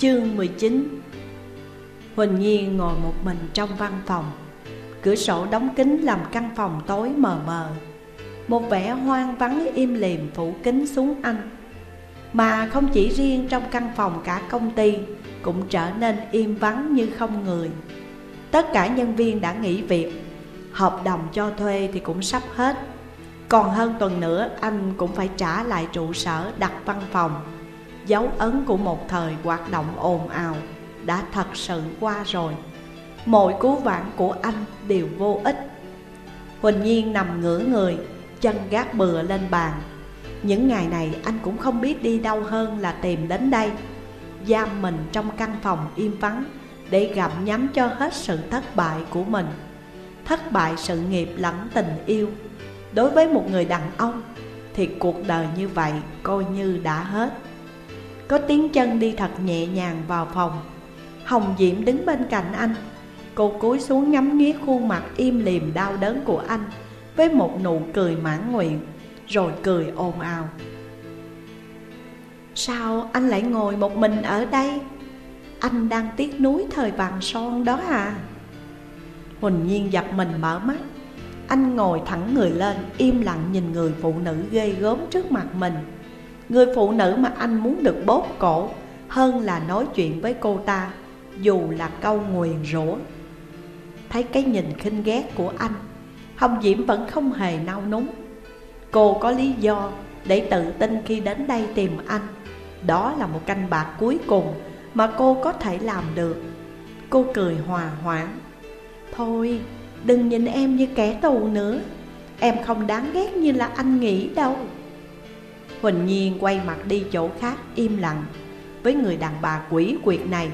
Chương 19 Huỳnh Nhiên ngồi một mình trong văn phòng. Cửa sổ đóng kín làm căn phòng tối mờ mờ. Một vẻ hoang vắng im lìm phủ kín xuống anh. Mà không chỉ riêng trong căn phòng cả công ty, Cũng trở nên im vắng như không người. Tất cả nhân viên đã nghỉ việc. Hợp đồng cho thuê thì cũng sắp hết. Còn hơn tuần nữa, anh cũng phải trả lại trụ sở đặt văn phòng. Dấu ấn của một thời hoạt động ồn ào đã thật sự qua rồi. Mọi cứu vãn của anh đều vô ích. Huỳnh Nhiên nằm ngửa người, chân gác bừa lên bàn. Những ngày này anh cũng không biết đi đâu hơn là tìm đến đây Giam mình trong căn phòng im vắng Để gặm nhắm cho hết sự thất bại của mình. Thất bại sự nghiệp lẫn tình yêu. Đối với một người đàn ông Thì cuộc đời như vậy coi như đã hết. Có tiếng chân đi thật nhẹ nhàng vào phòng. Hồng Diễm đứng bên cạnh anh. Cô cúi xuống ngắm nghía khuôn mặt im lìm đau đớn của anh Với một nụ cười mãn nguyện, Rồi cười ồn ào. Sao anh lại ngồi một mình ở đây? Anh đang tiếc núi thời vàng son đó à? Huỳnh Nhiên giật mình mở mắt. Anh ngồi thẳng người lên, Im lặng nhìn người phụ nữ ghê gớm trước mặt mình. Người phụ nữ mà anh muốn được bóp cổ Hơn là nói chuyện với cô ta, Dù là câu nguyền rủa. Thấy cái nhìn khinh ghét của anh, Hồng Diễm vẫn không hề nao núng. Cô có lý do để tự tin khi đến đây tìm anh. Đó là một canh bạc cuối cùng mà cô có thể làm được. Cô cười hòa hoãn. Thôi, đừng nhìn em như kẻ tù nữa. Em không đáng ghét như là anh nghĩ đâu. Huỳnh Nhiên quay mặt đi chỗ khác im lặng. Với người đàn bà quỷ quyệt này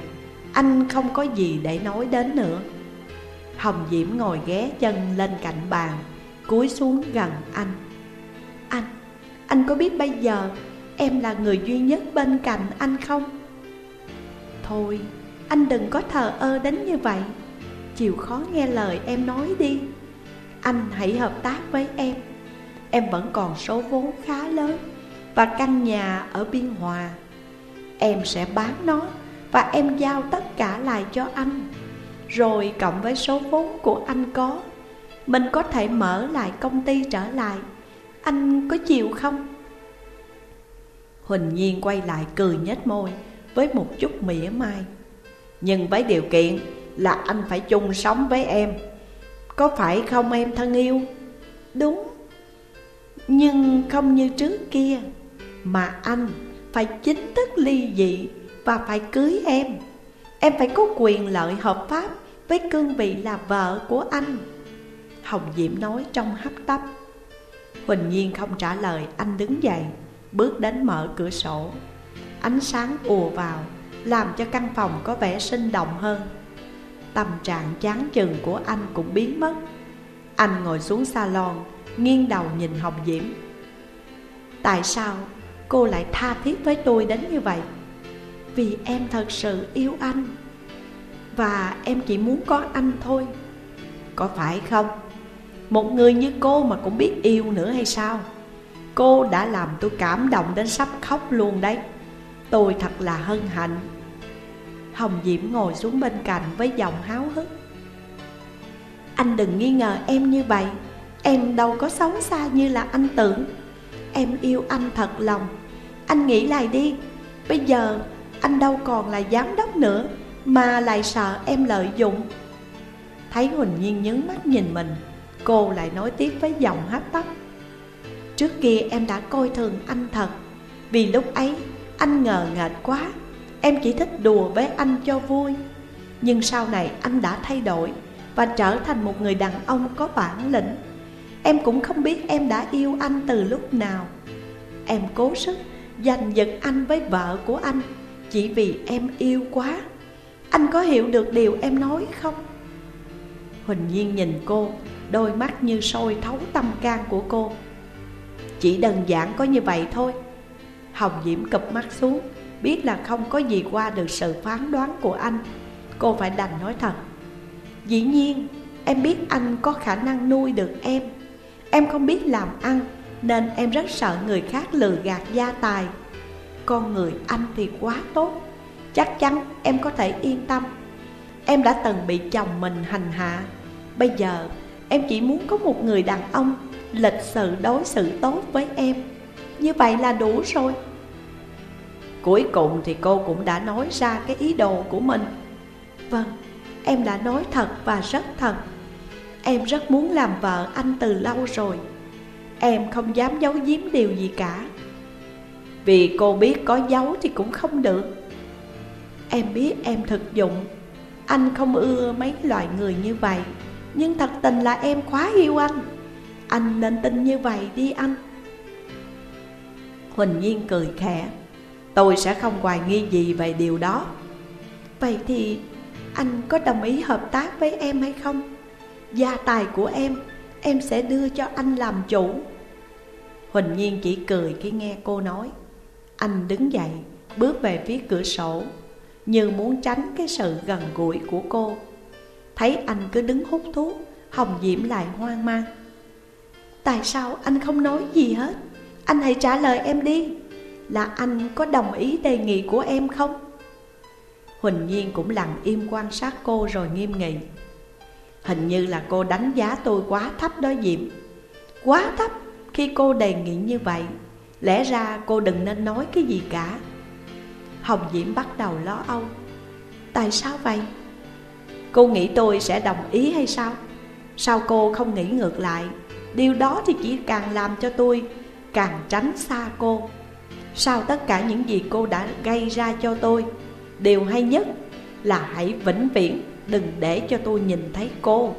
Anh không có gì để nói đến nữa. Hồng Diễm ngồi ghé chân lên cạnh bàn Cúi xuống gần anh. Anh, anh có biết bây giờ Em là người duy nhất bên cạnh anh không? Thôi, anh đừng có thờ ơ đến như vậy. Chịu khó nghe lời em nói đi. Anh hãy hợp tác với em. Em vẫn còn số vốn khá lớn. Và căn nhà ở Biên Hòa. Em sẽ bán nó Và em giao tất cả lại cho anh. Rồi cộng với số vốn của anh có, Mình có thể mở lại công ty trở lại. Anh có chịu không? Huỳnh Nhiên quay lại cười nhếch môi Với một chút mỉa mai. Nhưng với điều kiện là anh phải chung sống với em. Có phải không em thân yêu? Đúng. Nhưng không như trước kia. Mà anh phải chính thức ly dị và phải cưới em. Em phải có quyền lợi hợp pháp với cương vị là vợ của anh. Hồng Diễm nói trong hấp tấp. Huỳnh Nhiên không trả lời, anh đứng dậy, Bước đến mở cửa sổ. Ánh sáng ùa vào, Làm cho căn phòng có vẻ sinh động hơn. Tâm trạng chán chừng của anh cũng biến mất. Anh ngồi xuống salon, Nghiêng đầu nhìn Hồng Diễm Tại sao cô lại tha thiết với tôi đến như vậy? Vì em thật sự yêu anh. Và em chỉ muốn có anh thôi. Có phải không? Một người như cô mà cũng biết yêu nữa hay sao? Cô đã làm tôi cảm động đến sắp khóc luôn đấy. Tôi thật là hân hạnh. Hồng Diễm ngồi xuống bên cạnh với giọng háo hức. Anh đừng nghi ngờ em như vậy. Em đâu có xấu xa như là anh tưởng. Em yêu anh thật lòng. Anh nghĩ lại đi. Bây giờ, anh đâu còn là giám đốc nữa, Mà lại sợ em lợi dụng. Thấy Huỳnh Nhiên nhấn mắt nhìn mình, Cô lại nói tiếp với giọng hấp tấp. Trước kia em đã coi thường anh thật, Vì lúc ấy anh ngờ nghệch quá. Em chỉ thích đùa với anh cho vui. Nhưng sau này anh đã thay đổi Và trở thành một người đàn ông có bản lĩnh. Em cũng không biết em đã yêu anh từ lúc nào. Em cố sức giành giật anh với vợ của anh Chỉ vì em yêu quá. Anh có hiểu được điều em nói không? Huỳnh Nhiên nhìn cô, Đôi mắt như sôi thấu tâm can của cô. Chỉ đơn giản có như vậy thôi. Hồng Diễm cụp mắt xuống, Biết là không có gì qua được sự phán đoán của anh. Cô phải đành nói thật. Dĩ nhiên, em biết anh có khả năng nuôi được em. Em không biết làm ăn Nên em rất sợ người khác lừa gạt gia tài. Con người anh thì quá tốt Chắc chắn em có thể yên tâm. Em đã từng bị chồng mình hành hạ Bây giờ em chỉ muốn có một người đàn ông Lịch sự đối xử tốt với em. Như vậy là đủ rồi. Cuối cùng thì cô cũng đã nói ra cái ý đồ của mình. Vâng, em đã nói thật và rất thật. Em rất muốn làm vợ anh từ lâu rồi. Em không dám giấu giếm điều gì cả. Vì cô biết có giấu thì cũng không được. Em biết em thực dụng. Anh không ưa mấy loại người như vậy. Nhưng thật tình là em quá yêu anh. Anh nên tin như vậy đi anh. Huỳnh Nhiên cười khẽ. Tôi sẽ không hoài nghi gì về điều đó. Vậy thì anh có đồng ý hợp tác với em hay không? Gia tài của em, em sẽ đưa cho anh làm chủ. Huỳnh Nhiên chỉ cười khi nghe cô nói. Anh đứng dậy, bước về phía cửa sổ Như muốn tránh cái sự gần gũi của cô. Thấy anh cứ đứng hút thuốc Hồng Diễm lại hoang mang. Tại sao anh không nói gì hết? Anh hãy trả lời em đi. Là anh có đồng ý đề nghị của em không? Huỳnh Nhiên cũng lặng im quan sát cô rồi nghiêm nghị. Hình như là cô đánh giá tôi quá thấp đó Diệm Quá thấp khi cô đề nghị như vậy Lẽ ra cô đừng nên nói cái gì cả Hồng Diễm bắt đầu lo âu Tại sao vậy? Cô nghĩ tôi sẽ đồng ý hay sao? Sao cô không nghĩ ngược lại? Điều đó thì chỉ càng làm cho tôi càng tránh xa cô Sao tất cả những gì cô đã gây ra cho tôi, Điều hay nhất là hãy vĩnh viễn đừng để cho tôi nhìn thấy cô.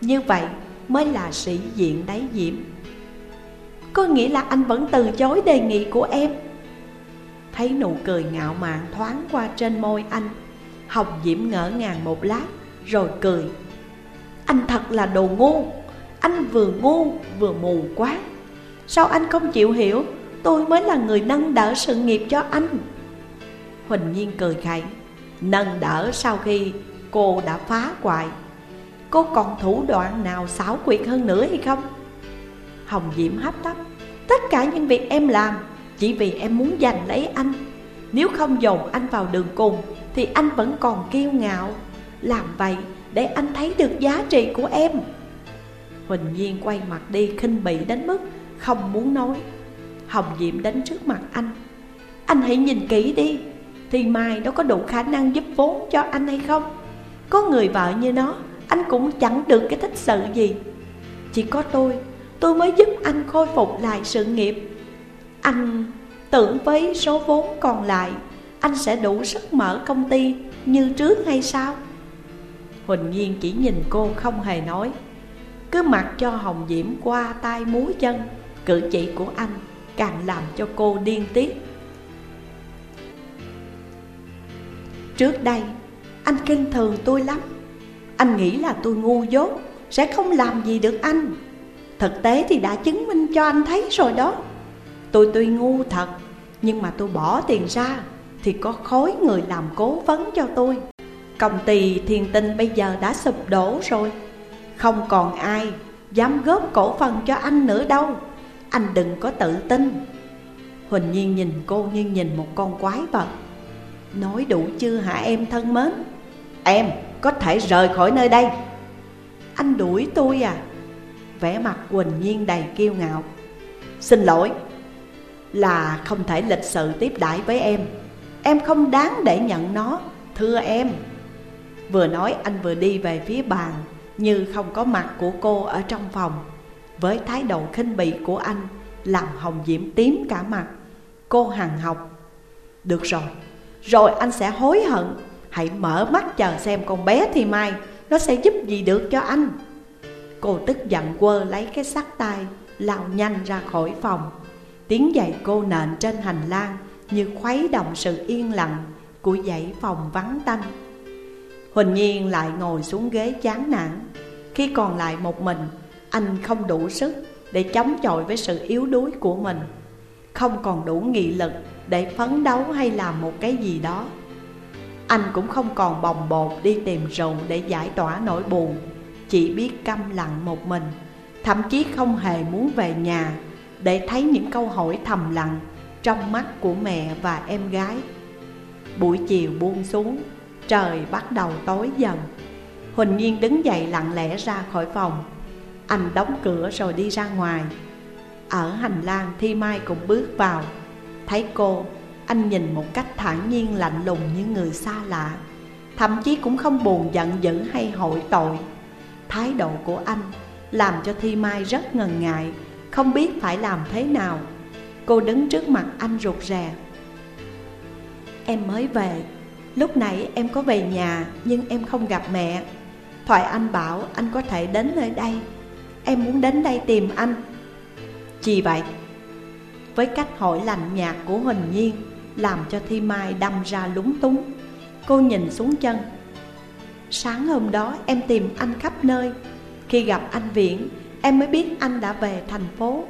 Như vậy mới là sĩ diện đáy diễm. Có nghĩa là anh vẫn từ chối đề nghị của em. Thấy nụ cười ngạo mạn thoáng qua trên môi anh, Hồng Diễm ngỡ ngàng một lát, rồi cười. Anh thật là đồ ngu, Anh vừa ngu vừa mù quá Sao anh không chịu hiểu? Tôi mới là người nâng đỡ sự nghiệp cho anh. Huỳnh Nhiên cười khẩy Nâng đỡ sau khi cô đã phá hoại. Cô còn thủ đoạn nào xảo quyệt hơn nữa hay không? Hồng Diễm hấp tấp, Tất cả những việc em làm Chỉ vì em muốn giành lấy anh. Nếu không dồn anh vào đường cùng Thì anh vẫn còn kiêu ngạo. Làm vậy để anh thấy được giá trị của em. Huỳnh Nhiên quay mặt đi, khinh bỉ đến mức Không muốn nói. Hồng Diễm đến trước mặt anh Anh hãy nhìn kỹ đi, Thì Mai nó có đủ khả năng giúp vốn cho anh hay không? Có người vợ như nó, Anh cũng chẳng được cái thích sự gì. Chỉ có tôi Tôi mới giúp anh khôi phục lại sự nghiệp. Anh tưởng với số vốn còn lại, Anh sẽ đủ sức mở công ty như trước hay sao? Huỳnh Nhiên chỉ nhìn cô không hề nói. Cứ mặc cho Hồng Diễm qua tay múa chân, Cử chỉ của anh càng làm cho cô điên tiết. Trước đây anh kinh thường tôi lắm. Anh nghĩ là tôi ngu dốt, Sẽ không làm gì được anh. Thực tế thì đã chứng minh cho anh thấy rồi đó. Tôi tuy ngu thật, Nhưng mà tôi bỏ tiền ra Thì có khối người làm cố vấn cho tôi. Công ty thiền tinh bây giờ đã sụp đổ rồi. Không còn ai dám góp cổ phần cho anh nữa đâu. Anh đừng có tự tin. Huỳnh Nhiên nhìn cô như nhìn một con quái vật. Nói đủ chưa hả em thân mến? Em có thể rời khỏi nơi đây. Anh đuổi tôi à? Vẻ mặt quỳnh Nhiên đầy kiêu ngạo. Xin lỗi Là không thể lịch sự tiếp đãi với em. Em không đáng để nhận nó Thưa em. Vừa nói anh vừa đi về phía bàn Như không có mặt của cô ở trong phòng. Với thái độ khinh bỉ của anh Làm Hồng Diễm tím cả mặt. Cô hằng học Được rồi, rồi anh sẽ hối hận. Hãy mở mắt chờ xem con bé thì mai, Nó sẽ giúp gì được cho anh. Cô tức giận quơ lấy cái sắt tay, Lao nhanh ra khỏi phòng. Tiếng giày cô nện trên hành lang Như khuấy động sự yên lặng Của dãy phòng vắng tanh. Huỳnh Nhiên lại ngồi xuống ghế chán nản. Khi còn lại một mình, Anh không đủ sức để chống chọi với sự yếu đuối của mình. Không còn đủ nghị lực để phấn đấu hay làm một cái gì đó. Anh cũng không còn bồng bột đi tìm rượu để giải tỏa nỗi buồn, Chỉ biết câm lặng một mình, Thậm chí không hề muốn về nhà Để thấy những câu hỏi thầm lặng Trong mắt của mẹ và em gái. Buổi chiều buông xuống, Trời bắt đầu tối dần. Huỳnh Nhiên đứng dậy lặng lẽ ra khỏi phòng. Anh đóng cửa rồi đi ra ngoài. Ở hành lang, Thi Mai cũng bước vào. Thấy cô anh nhìn một cách thản nhiên, lạnh lùng như người xa lạ. Thậm chí cũng không buồn giận dữ hay hội tội. Thái độ của anh làm cho Thi Mai rất ngần ngại, Không biết phải làm thế nào. Cô đứng trước mặt anh rụt rè. Em mới về. Lúc nãy em có về nhà, nhưng em không gặp mẹ. Thoại anh bảo anh có thể đến nơi đây. Em muốn đến đây tìm anh. Chỉ vậy? Với cách hỏi lạnh nhạt của Huỳnh Nhiên làm cho Thi Mai đâm ra lúng túng. Cô nhìn xuống chân. Sáng hôm đó em tìm anh khắp nơi. Khi gặp anh Viễn Em mới biết anh đã về thành phố.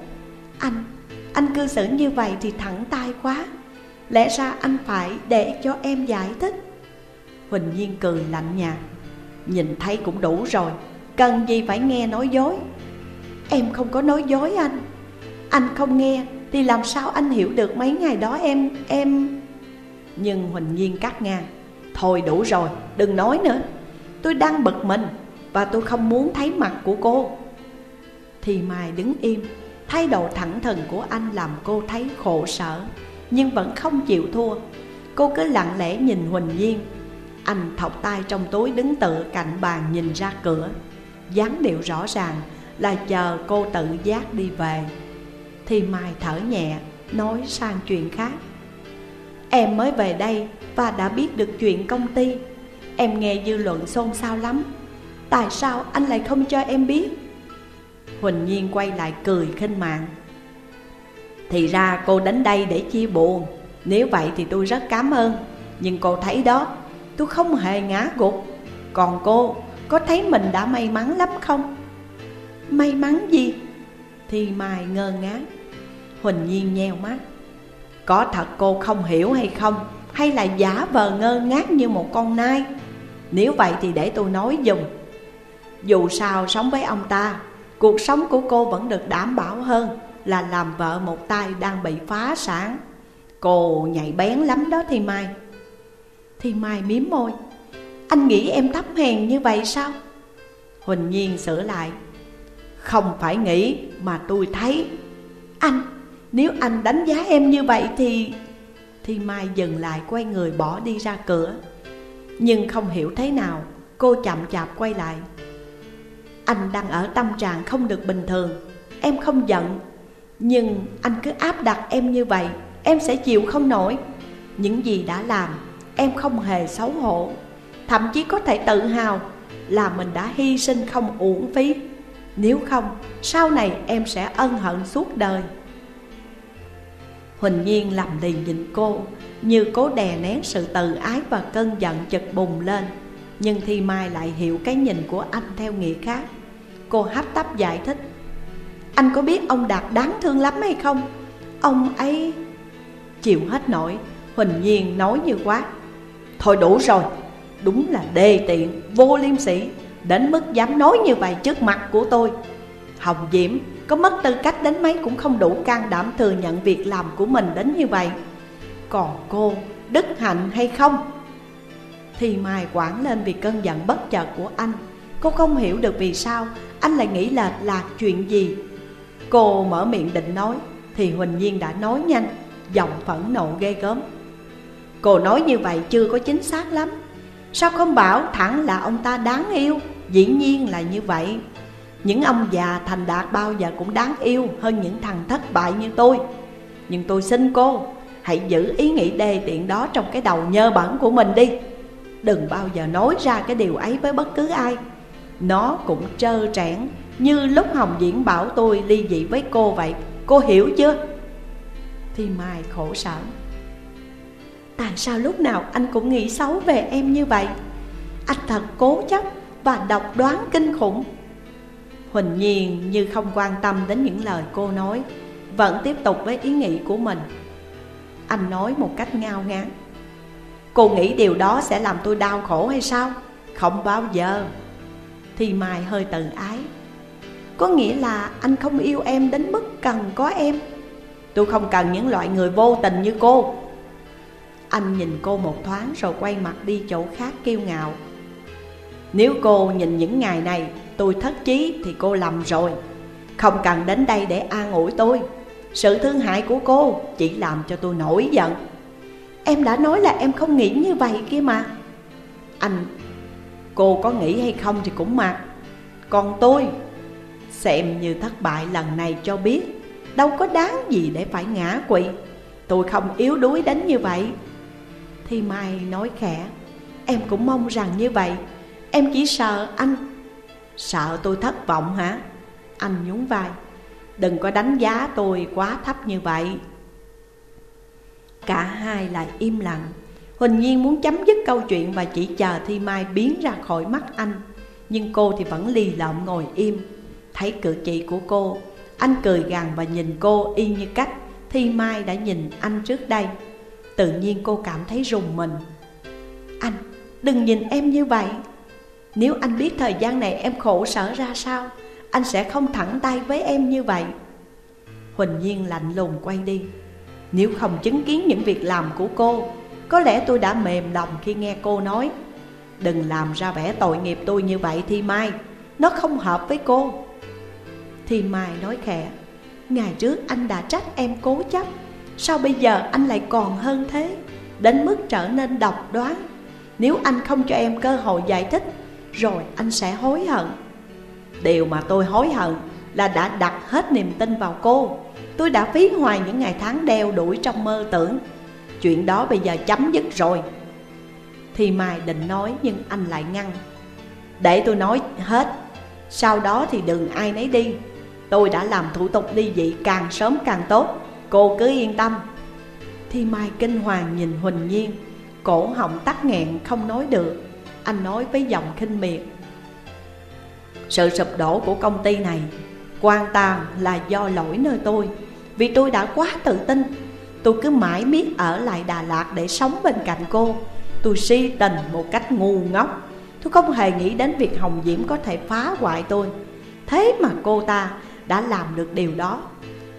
Anh, anh cư xử như vậy thì thẳng tay quá. Lẽ ra anh phải để cho em giải thích. Huỳnh Nhiên cười lạnh nhạt. Nhìn thấy cũng đủ rồi. Cần gì phải nghe nói dối? Em không có nói dối anh. Anh không nghe. Thì làm sao anh hiểu được mấy ngày đó em Em? Nhưng Huỳnh Nhiên cắt ngang. Thôi đủ rồi, đừng nói nữa. Tôi đang bực mình Và tôi không muốn thấy mặt của cô. Thì Mai đứng im, Thái độ thẳng thừng của anh làm cô thấy khổ sở, Nhưng vẫn không chịu thua. Cô cứ lặng lẽ nhìn Huỳnh Nhiên. Anh thọc tay trong túi đứng tựa cạnh bàn nhìn ra cửa. Dáng điệu rõ ràng là chờ cô tự giác đi về. Thì Mai thở nhẹ, nói sang chuyện khác. Em mới về đây và đã biết được chuyện công ty. Em nghe dư luận xôn xao lắm. Tại sao anh lại không cho em biết? Huỳnh Nhiên quay lại cười khinh mạng. Thì ra cô đến đây để chia buồn. Nếu vậy thì tôi rất cảm ơn. Nhưng cô thấy đó, Tôi không hề ngã gục. Còn cô, có thấy mình đã may mắn lắm không? May mắn gì? Thì Mai ngơ ngác. Huỳnh Nhiên nheo mắt. Có thật cô không hiểu hay không? Hay là giả vờ ngơ ngác như một con nai? Nếu vậy thì để tôi nói dùm. Dù sao sống với ông ta Cuộc sống của cô vẫn được đảm bảo hơn Là làm vợ một tay đang bị phá sản. Cô nhạy bén lắm đó Thi Mai. Thi Mai miếm môi. Anh nghĩ em thấp hèn như vậy sao? Huỳnh Nhiên sửa lại. Không phải nghĩ mà tôi thấy. Anh, nếu anh đánh giá em như vậy thì thì Mai dừng lại quay người bỏ đi ra cửa. Nhưng không hiểu thế nào, Cô chậm chạp quay lại. Anh đang ở tâm trạng không được bình thường. Em không giận, Nhưng anh cứ áp đặt em như vậy, Em sẽ chịu không nổi. Những gì đã làm, Em không hề xấu hổ. Thậm chí có thể tự hào Là mình đã hy sinh không uổng phí. Nếu không, Sau này em sẽ ân hận suốt đời. Huỳnh Nhiên làm lì nhìn cô Như cố đè nén sự tự ái và cơn giận chật bùng lên. Nhưng Thi Mai lại hiểu cái nhìn của anh theo nghĩa khác. Cô hấp tấp giải thích Anh có biết ông Đạt đáng thương lắm hay không? Ông ấy... Chịu hết nổi Huỳnh Nhiên nói như quá Thôi đủ rồi Đúng là đê tiện, vô liêm sĩ Đến mức dám nói như vậy trước mặt của tôi. Hồng Diễm có mất tư cách đến mấy cũng không đủ can đảm thừa nhận việc làm của mình đến như vậy. Còn cô, đức hạnh hay không? Thì Mai quảng lên vì cơn giận bất chợt của anh. Cô không hiểu được vì sao anh lại nghĩ là lạc chuyện gì? Cô mở miệng định nói Thì Huỳnh Nhiên đã nói nhanh Giọng phẫn nộ ghê gớm. Cô nói như vậy chưa có chính xác lắm. Sao không bảo thẳng là ông ta đáng yêu? Dĩ nhiên là như vậy những ông già thành đạt bao giờ cũng đáng yêu hơn những thằng thất bại như tôi. Nhưng tôi xin cô, Hãy giữ ý nghĩ đề tiện đó trong cái đầu nhơ bẩn của mình đi. Đừng bao giờ nói ra cái điều ấy với bất cứ ai. Nó cũng trơ trẽn, như lúc Hồng Diễn bảo tôi ly dị với cô vậy. Cô hiểu chưa? Thì Mai khổ sở. Tại sao lúc nào anh cũng nghĩ xấu về em như vậy? Anh thật cố chấp và độc đoán kinh khủng. Huỳnh Nhiên như không quan tâm đến những lời cô nói, Vẫn tiếp tục với ý nghĩ của mình. Anh nói một cách ngao ngán. Cô nghĩ điều đó sẽ làm tôi đau khổ hay sao? Không bao giờ. Thì Mai hơi tự ái. Có nghĩa là anh không yêu em đến mức cần có em. Tôi không cần những loại người vô tình như cô. Anh nhìn cô một thoáng rồi quay mặt đi chỗ khác kiêu ngạo. Nếu cô nhìn những ngày này tôi thất chí thì cô lầm rồi. Không cần đến đây để an ủi tôi. Sự thương hại của cô chỉ làm cho tôi nổi giận. Em đã nói là em không nghĩ như vậy kia mà. Anh, cô có nghĩ hay không thì cũng mặc. Còn tôi, xem như thất bại lần này cho biết Đâu có đáng gì để phải ngã quỵ. Tôi không yếu đuối đến như vậy. Thì Mai nói khẽ Em cũng mong rằng như vậy. Em chỉ sợ anh Sợ tôi thất vọng hả? Anh nhún vai. Đừng có đánh giá tôi quá thấp như vậy. Cả hai lại im lặng. Huỳnh Nhiên muốn chấm dứt câu chuyện và chỉ chờ Thi Mai biến ra khỏi mắt anh. Nhưng cô thì vẫn lì lợm ngồi im. Thấy cử chỉ của cô Anh cười gằn và nhìn cô y như cách Thi Mai đã nhìn anh trước đây. Tự nhiên cô cảm thấy rùng mình. Anh, đừng nhìn em như vậy. Nếu anh biết thời gian này em khổ sở ra sao, Anh sẽ không thẳng tay với em như vậy. Huỳnh Nhiên lạnh lùng quay đi. Nếu không chứng kiến những việc làm của cô, Có lẽ tôi đã mềm lòng khi nghe cô nói, Đừng làm ra vẻ tội nghiệp tôi như vậy Thi Mai, Nó không hợp với cô. Thi Mai nói khẽ, Ngày trước anh đã trách em cố chấp, Sao bây giờ anh lại còn hơn thế? Đến mức trở nên độc đoán. Nếu anh không cho em cơ hội giải thích rồi anh sẽ hối hận. Điều mà tôi hối hận là đã đặt hết niềm tin vào cô. Tôi đã phí hoài những ngày tháng đeo đuổi trong mơ tưởng. Chuyện đó bây giờ chấm dứt rồi. Thì Mai định nói nhưng anh lại ngăn. Để tôi nói hết. Sau đó thì đừng ai nấy đi. Tôi đã làm thủ tục ly dị càng sớm càng tốt. Cô cứ yên tâm. Thì Mai kinh hoàng nhìn Huỳnh Nhiên. Cổ họng tắc nghẹn, không nói được. Anh nói với giọng khinh miệt. Sự sụp đổ của công ty này Quan tàn là do lỗi nơi tôi. Vì tôi đã quá tự tin, Tôi cứ mãi miết ở lại Đà Lạt để sống bên cạnh cô. Tôi si tình một cách ngu ngốc. Tôi không hề nghĩ đến việc Hồng Diễm có thể phá hoại tôi. Thế mà cô ta đã làm được điều đó.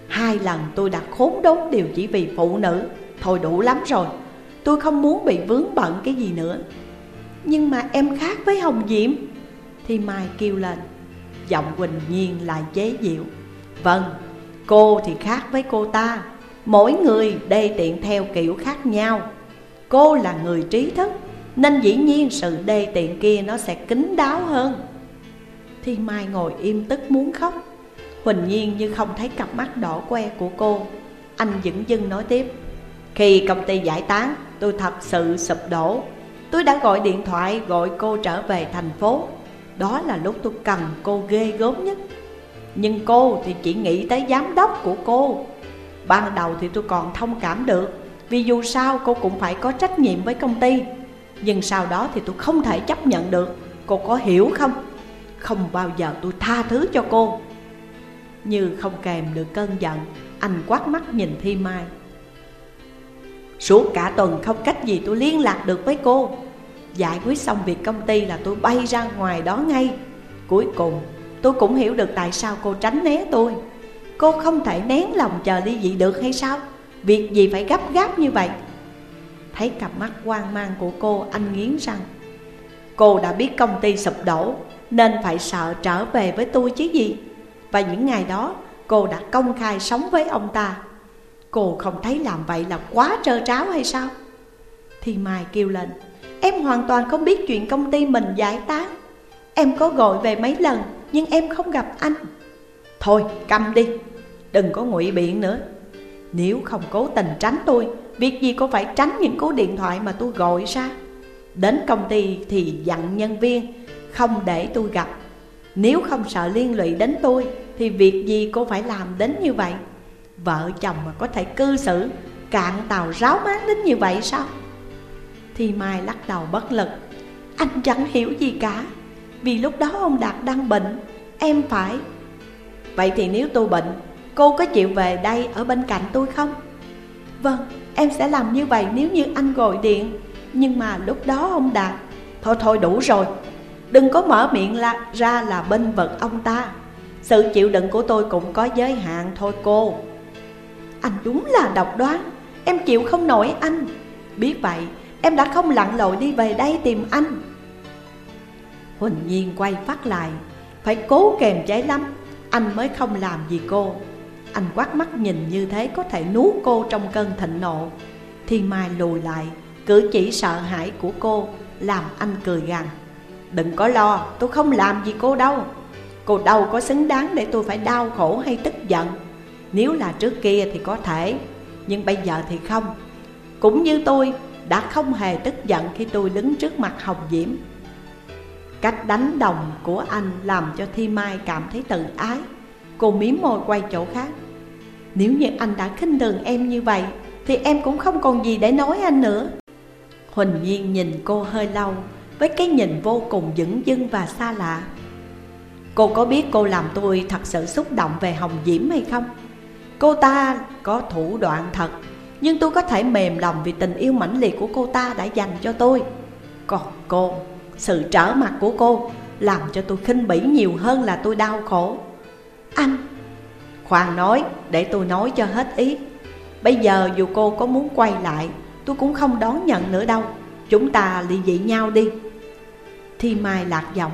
Hai lần tôi đã khốn đốn điều chỉ vì phụ nữ. Thôi đủ lắm rồi. Tôi không muốn bị vướng bận cái gì nữa. Nhưng mà em khác với Hồng Diễm Thì Mai kêu lên Giọng Quỳnh Nhiên lại chế diệu Vâng, cô thì khác với cô ta. Mỗi người đê tiện theo kiểu khác nhau. Cô là người trí thức Nên dĩ nhiên sự đê tiện kia nó sẽ kín đáo hơn. Thì Mai ngồi im tức muốn khóc. Huỳnh Nhiên như không thấy cặp mắt đỏ que của cô. Anh dững dưng nói tiếp. Khi công ty giải tán tôi thật sự sụp đổ. Tôi đã gọi điện thoại, gọi cô trở về thành phố. Đó là lúc tôi cần cô ghê gớm nhất. Nhưng cô thì chỉ nghĩ tới giám đốc của cô. Ban đầu thì tôi còn thông cảm được, Vì dù sao cô cũng phải có trách nhiệm với công ty. Nhưng sau đó thì tôi không thể chấp nhận được. Cô có hiểu không? Không bao giờ tôi tha thứ cho cô. Như không kèm được cơn giận, Anh quát mắt nhìn Thi Mai. Suốt cả tuần không cách gì tôi liên lạc được với cô. Giải quyết xong việc công ty là tôi bay ra ngoài đó ngay. Cuối cùng, tôi cũng hiểu được tại sao cô tránh né tôi. Cô không thể nén lòng chờ ly dị được hay sao? Việc gì phải gấp gáp như vậy? Thấy cặp mắt hoang mang của cô anh nghiến răng. Cô đã biết công ty sụp đổ, Nên phải sợ trở về với tôi chứ gì? Và những ngày đó, cô đã công khai sống với ông ta. Cô không thấy làm vậy là quá trơ tráo hay sao? Thì Mai kêu lên, Em hoàn toàn không biết chuyện công ty mình giải tán. Em có gọi về mấy lần, Nhưng em không gặp anh. Thôi, cầm đi, Đừng có ngụy biện nữa. Nếu không cố tình tránh tôi, Việc gì cô phải tránh những cú điện thoại mà tôi gọi ra? Đến công ty thì dặn nhân viên, Không để tôi gặp. Nếu không sợ liên lụy đến tôi, thì việc gì cô phải làm đến như vậy? Vợ chồng mà có thể cư xử Cạn tàu ráo máng đến như vậy sao? Thì Mai lắc đầu bất lực. Anh chẳng hiểu gì cả Vì lúc đó ông Đạt đang bệnh Em phải. Vậy thì nếu tôi bệnh Cô có chịu về đây ở bên cạnh tôi không? Vâng em sẽ làm như vậy nếu như anh gọi điện. Nhưng mà lúc đó ông Đạt Thôi thôi đủ rồi Đừng có mở miệng là, ra là bên vật ông ta. Sự chịu đựng của tôi cũng có giới hạn thôi cô. Anh đúng là độc đoán. Em chịu không nổi anh. Biết vậy, em đã không lặn lội đi về đây tìm anh. Huỳnh Nhiên quay phát lại. Phải cố kềm chế lắm. Anh mới không làm gì cô. Anh quát mắt nhìn như thế có thể nuốt cô trong cơn thịnh nộ. Thiên Mai lùi lại, Cử chỉ sợ hãi của cô Làm anh cười gằn. Đừng có lo, tôi không làm gì cô đâu. Cô đâu có xứng đáng để tôi phải đau khổ hay tức giận. Nếu là trước kia thì có thể, Nhưng bây giờ thì không. Cũng như tôi, đã không hề tức giận khi tôi đứng trước mặt Hồng Diễm. Cách đánh đồng của anh làm cho Thi Mai cảm thấy tự ái. Cô miếm môi quay chỗ khác. Nếu như anh đã khinh thường em như vậy, Thì em cũng không còn gì để nói anh nữa. Huỳnh Nhiên nhìn cô hơi lâu, Với cái nhìn vô cùng dững dưng và xa lạ. Cô có biết cô làm tôi thật sự xúc động về Hồng Diễm hay không? Cô ta có thủ đoạn thật Nhưng tôi có thể mềm lòng vì tình yêu mãnh liệt của cô ta đã dành cho tôi. Còn cô, sự trở mặt của cô Làm cho tôi khinh bỉ nhiều hơn là tôi đau khổ. Anh Khoan nói, để tôi nói cho hết ý. Bây giờ dù cô có muốn quay lại Tôi cũng không đón nhận nữa đâu. Chúng ta ly dị nhau đi. Thi Mai lạc giọng.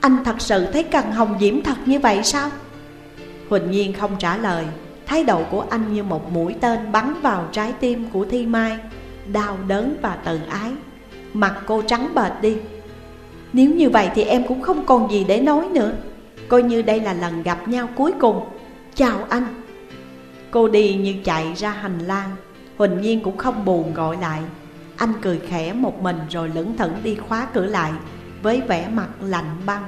Anh thật sự thấy cần Hồng Diễm thật như vậy sao? Huỳnh Nhiên không trả lời. Thái độ của anh như một mũi tên bắn vào trái tim của Thi Mai, Đau đớn và tự ái. Mặt cô trắng bệch đi. Nếu như vậy thì em cũng không còn gì để nói nữa. Coi như đây là lần gặp nhau cuối cùng. Chào anh. Cô đi như chạy ra hành lang. Huỳnh Nhiên cũng không buồn gọi lại. Anh cười khẽ một mình rồi lững thững đi khóa cửa lại Với vẻ mặt lạnh băng.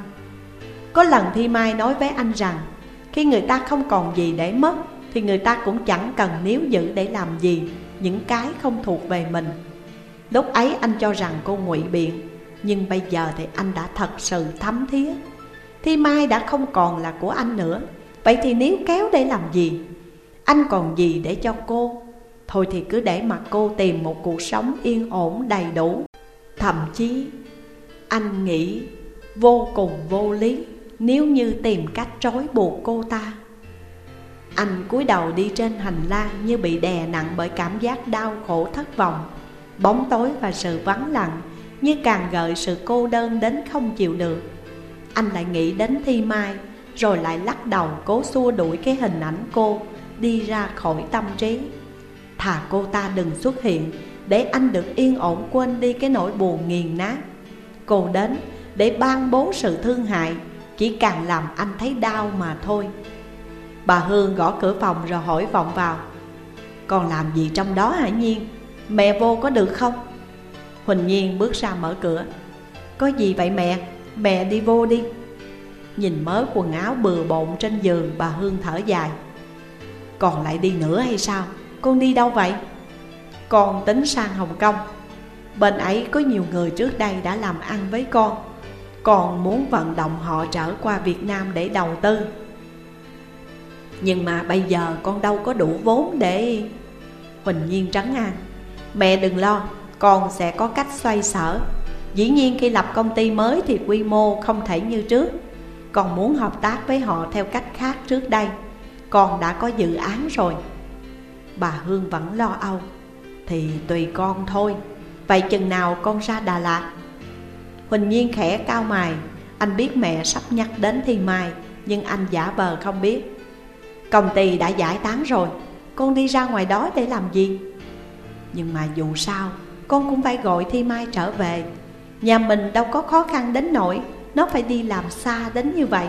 Có lần Thi Mai nói với anh rằng, Khi người ta không còn gì để mất thì người ta cũng chẳng cần níu giữ để làm gì, Những cái không thuộc về mình. Lúc ấy anh cho rằng cô ngụy biện, Nhưng bây giờ thì anh đã thật sự thấm thía. Thi Mai đã không còn là của anh nữa, Vậy thì nếu kéo để làm gì? Anh còn gì để cho cô? Thôi thì cứ để mặc cô tìm một cuộc sống yên ổn đầy đủ. Thậm chí, anh nghĩ vô cùng vô lý Nếu như tìm cách trói buộc cô ta. Anh cúi đầu đi trên hành lang như bị đè nặng bởi cảm giác đau khổ thất vọng. Bóng tối và sự vắng lặng, như càng gợi sự cô đơn đến không chịu được. Anh lại nghĩ đến Thi Mai, Rồi lại lắc đầu cố xua đuổi cái hình ảnh cô Đi ra khỏi tâm trí. Thà cô ta đừng xuất hiện, Để anh được yên ổn quên đi cái nỗi buồn nghiền nát. Cô đến để ban bố sự thương hại, Chỉ càng làm anh thấy đau mà thôi. Bà Hương gõ cửa phòng rồi hỏi vọng vào Còn làm gì trong đó hả Nhiên? Mẹ vô có được không? Huỳnh Nhiên bước ra mở cửa Có gì vậy mẹ? Mẹ đi vô đi Nhìn mớ quần áo bừa bộn trên giường, bà Hương thở dài Còn lại đi nữa hay sao? Con đi đâu vậy? Con tính sang Hồng Kông Bên ấy có nhiều người trước đây đã làm ăn với con Con muốn vận động họ trở qua Việt Nam để đầu tư nhưng mà bây giờ con đâu có đủ vốn để Huỳnh Nhiên trắng an. Mẹ đừng lo, con sẽ có cách xoay sở. Dĩ nhiên khi lập công ty mới thì quy mô không thể như trước. Con muốn hợp tác với họ theo cách khác trước đây. Con đã có dự án rồi. Bà Hương vẫn lo âu. Thì tùy con thôi. Vậy chừng nào con ra Đà Lạt? Huỳnh Nhiên khẽ cao mày. Anh biết mẹ sắp nhắc đến Thi Mai Nhưng anh giả vờ không biết. Công ty đã giải tán rồi. Con đi ra ngoài đó để làm gì? Nhưng mà dù sao, Con cũng phải gọi Thi Mai trở về. Nhà mình đâu có khó khăn đến nỗi Nó phải đi làm xa đến như vậy.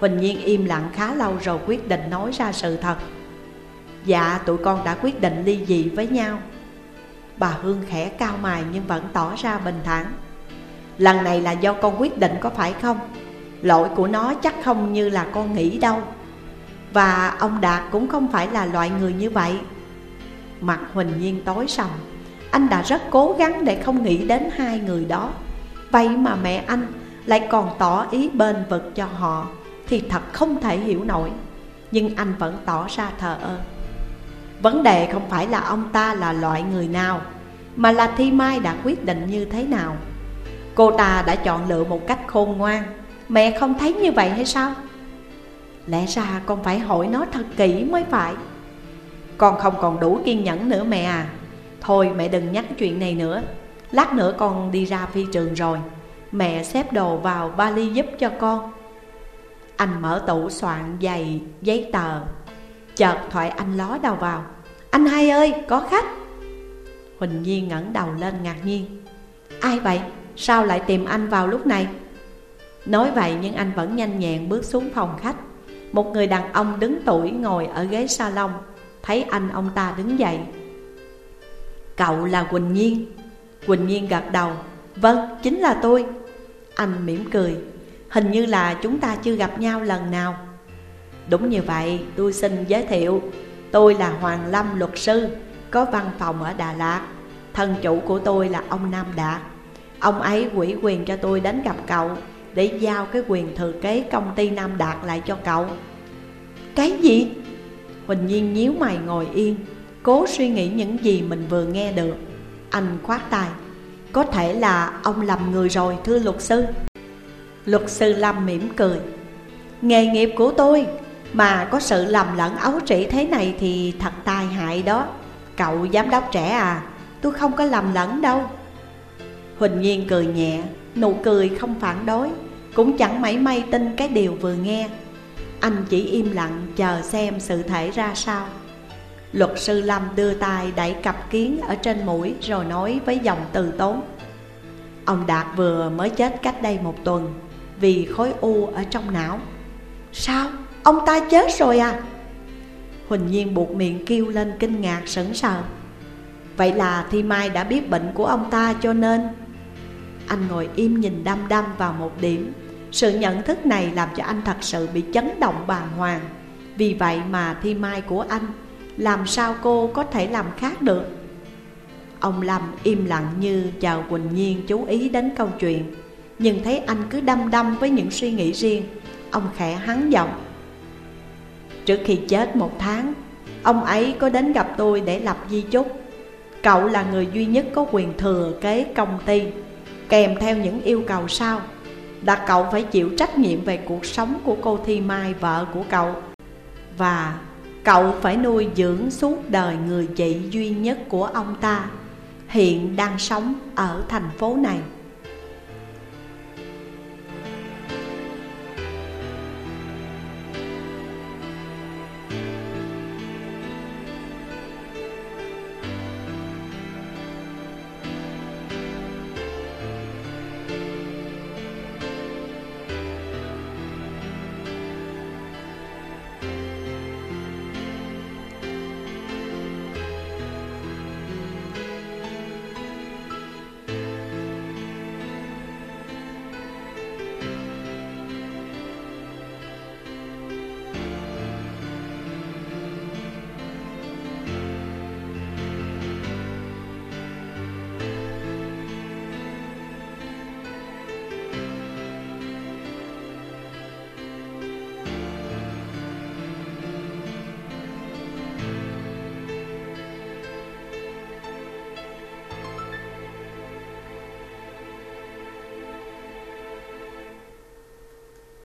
Huỳnh Nhiên im lặng khá lâu rồi quyết định nói ra sự thật. Dạ tụi con đã quyết định ly dị với nhau. Bà Hương khẽ cao mày nhưng vẫn tỏ ra bình thản. Lần này là do con quyết định có phải không? Lỗi của nó chắc không như là con nghĩ đâu. Và ông Đạt cũng không phải là loại người như vậy. Mặt Huỳnh Nhiên tối sầm. Anh đã rất cố gắng để không nghĩ đến hai người đó. Vậy mà mẹ anh lại còn tỏ ý bên vực cho họ Thì thật không thể hiểu nổi. Nhưng anh vẫn tỏ ra thờ ơ. Vấn đề không phải là ông ta là loại người nào, Mà là Thi Mai đã quyết định như thế nào. Cô ta đã chọn lựa một cách khôn ngoan. Mẹ không thấy như vậy hay sao? Lẽ ra con phải hỏi nó thật kỹ mới phải. Con không còn đủ kiên nhẫn nữa mẹ à. Thôi mẹ đừng nhắc chuyện này nữa. Lát nữa con đi ra phi trường rồi. Mẹ xếp đồ vào vali giúp cho con. Anh mở tủ soạn giày, giấy tờ. Chợt thoại anh ló đầu vào. Anh hai ơi, có khách. Huỳnh Nhiên ngẩng đầu lên ngạc nhiên. Ai vậy? Sao lại tìm anh vào lúc này? Nói vậy nhưng anh vẫn nhanh nhẹn bước xuống phòng khách. Một người đàn ông đứng tuổi ngồi ở ghế salon Thấy anh ông ta đứng dậy. Cậu là Quỳnh Nhiên. Quỳnh Nhiên gật đầu. Vâng, chính là tôi. Anh mỉm cười. Hình như là chúng ta chưa gặp nhau lần nào. Đúng như vậy, tôi xin giới thiệu. Tôi là Hoàng Lâm luật sư Có văn phòng ở Đà Lạt. Thân chủ của tôi là ông Nam Đạt. Ông ấy quỷ quyền cho tôi đến gặp cậu. Để giao cái quyền thừa kế công ty Nam Đạt lại cho cậu. Cái gì? Huỳnh Nhiên nhíu mày ngồi yên, Cố suy nghĩ những gì mình vừa nghe được. Anh khoát tay, Có thể là ông lầm người rồi, thưa luật sư. Luật sư Lâm mỉm cười, Nghề nghiệp của tôi Mà có sự lầm lẫn ấu trĩ thế này thì thật tai hại đó. Cậu giám đốc trẻ à Tôi không có lầm lẫn đâu. Huỳnh Nhiên cười nhẹ Nụ cười không phản đối, Cũng chẳng mảy may tin cái điều vừa nghe. Anh chỉ im lặng chờ xem sự thể ra sao. Luật sư Lâm đưa tay đẩy cặp kiến ở trên mũi Rồi nói với giọng từ tốn. Ông Đạt vừa mới chết cách đây một tuần, Vì khối u ở trong não. Sao? Ông ta chết rồi à? Huỳnh Nhiên buộc miệng kêu lên kinh ngạc sững sờ. Vậy là Thi Mai đã biết bệnh của ông ta cho nên anh ngồi im nhìn đăm đăm vào một điểm. Sự nhận thức này làm cho anh thật sự bị chấn động bàng hoàng. Vì vậy mà Thi Mai của anh, Làm sao cô có thể làm khác được? Ông Lâm im lặng như chào Quỳnh Nhiên chú ý đến câu chuyện. Nhưng thấy anh cứ đăm đăm với những suy nghĩ riêng, Ông khẽ hắn giọng. Trước khi chết một tháng, Ông ấy có đến gặp tôi để lập di chúc. Cậu là người duy nhất có quyền thừa kế công ty. Kèm theo những yêu cầu sau. Là cậu phải chịu trách nhiệm về cuộc sống của cô Thi Mai, vợ của cậu. Và cậu phải nuôi dưỡng suốt đời người chị duy nhất của ông ta, Hiện đang sống ở thành phố này.